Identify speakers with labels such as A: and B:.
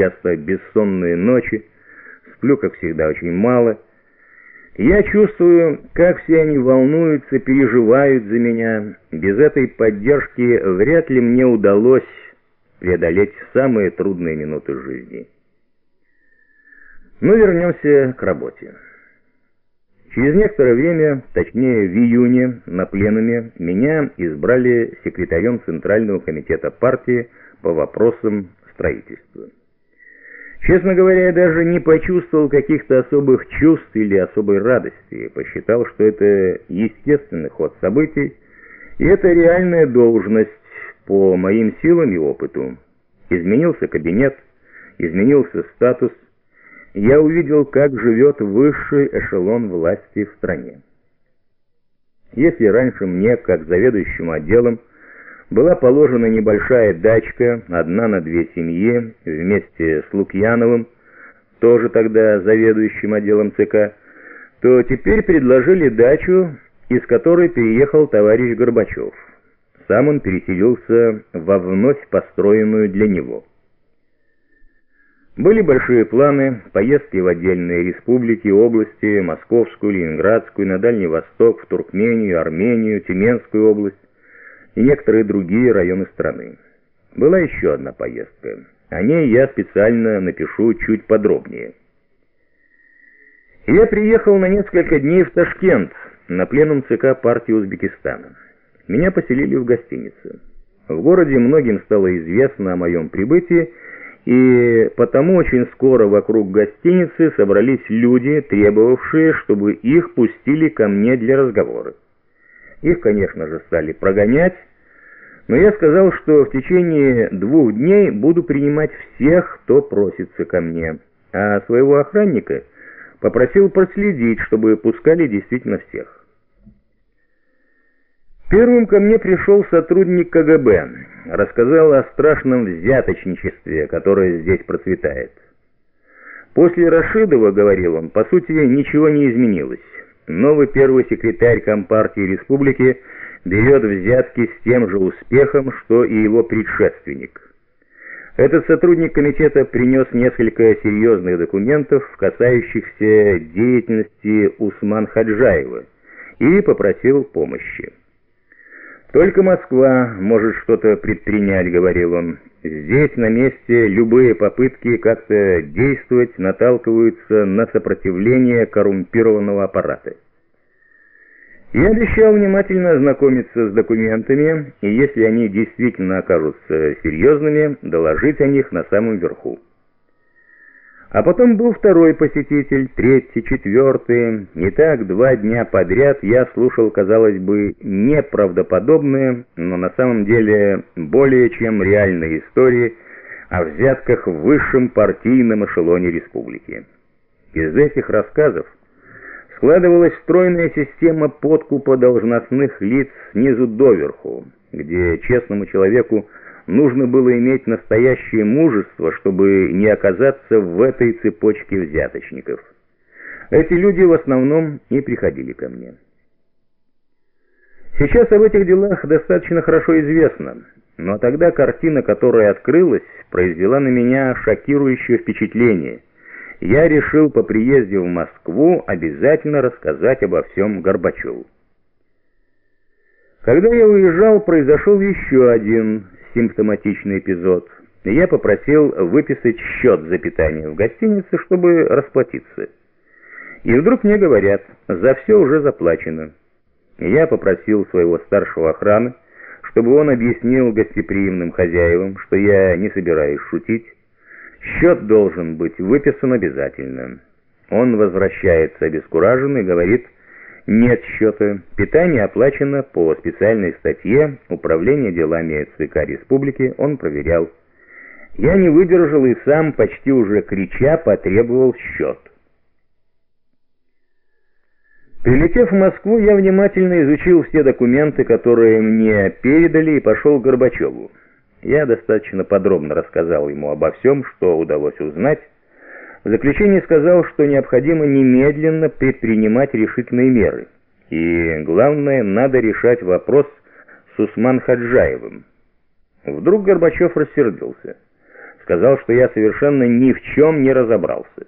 A: часто бессонные ночи, сплю, как всегда, очень мало. Я чувствую, как все они волнуются, переживают за меня. Без этой поддержки вряд ли мне удалось преодолеть самые трудные минуты жизни. Но вернемся к работе. Через некоторое время, точнее в июне, на пленуме, меня избрали секретарем Центрального комитета партии по вопросам строительства. Честно говоря, я даже не почувствовал каких-то особых чувств или особой радости. Посчитал, что это естественный ход событий, и это реальная должность по моим силам и опыту. Изменился кабинет, изменился статус, я увидел, как живет высший эшелон власти в стране. Если раньше мне, как заведующему отделом, была положена небольшая дачка, одна на две семьи, вместе с Лукьяновым, тоже тогда заведующим отделом ЦК, то теперь предложили дачу, из которой переехал товарищ Горбачев. Сам он переселился во вновь построенную для него. Были большие планы, поездки в отдельные республики, области, Московскую, Ленинградскую, на Дальний Восток, в Туркмению, Армению, Тюменскую область и некоторые другие районы страны. Была еще одна поездка. О ней я специально напишу чуть подробнее. Я приехал на несколько дней в Ташкент, на пленум ЦК партии Узбекистана. Меня поселили в гостинице. В городе многим стало известно о моем прибытии, и потому очень скоро вокруг гостиницы собрались люди, требовавшие, чтобы их пустили ко мне для разговора. Их, конечно же, стали прогонять, но я сказал, что в течение двух дней буду принимать всех, кто просится ко мне, а своего охранника попросил проследить, чтобы пускали действительно всех. Первым ко мне пришел сотрудник КГБ, рассказал о страшном взяточничестве, которое здесь процветает. После Рашидова, говорил он, по сути ничего не изменилось. Новый первый секретарь Компартии Республики берет взятки с тем же успехом, что и его предшественник. Этот сотрудник комитета принес несколько серьезных документов, касающихся деятельности Усман Хаджаева, и попросил помощи. «Только Москва может что-то предпринять», — говорил он. «Здесь, на месте, любые попытки как-то действовать наталкиваются на сопротивление коррумпированного аппарата». Я обещал внимательно ознакомиться с документами, и если они действительно окажутся серьезными, доложить о них на самом верху. А потом был второй посетитель, третий, четвертый. И так два дня подряд я слушал, казалось бы, неправдоподобные, но на самом деле более чем реальные истории о взятках в высшем партийном эшелоне республики. Из этих рассказов складывалась стройная система подкупа должностных лиц снизу доверху, где честному человеку нужно было иметь настоящее мужество, чтобы не оказаться в этой цепочке взяточников. Эти люди в основном и приходили ко мне. Сейчас об этих делах достаточно хорошо известно, но тогда картина, которая открылась, произвела на меня шокирующее впечатление. Я решил по приезде в Москву обязательно рассказать обо всем Горбачеву. Когда я уезжал, произошел еще один симптоматичный эпизод. Я попросил выписать счет за питание в гостинице, чтобы расплатиться. И вдруг мне говорят, за все уже заплачено. Я попросил своего старшего охраны, чтобы он объяснил гостеприимным хозяевам, что я не собираюсь шутить. Счет должен быть выписан обязательно. Он возвращается обескураженный говорит, нет счета. Питание оплачено по специальной статье Управления делами ЦК Республики. Он проверял. Я не выдержал и сам, почти уже крича, потребовал счет. Прилетев в Москву, я внимательно изучил все документы, которые мне передали, и пошел к Горбачеву. Я достаточно подробно рассказал ему обо всем, что удалось узнать, в заключение сказал, что необходимо немедленно предпринимать решительные меры. И, главное, надо решать вопрос с Усман Хаджаевым. Вдруг Горбачев рассердился. Сказал, что я совершенно ни в чем не разобрался.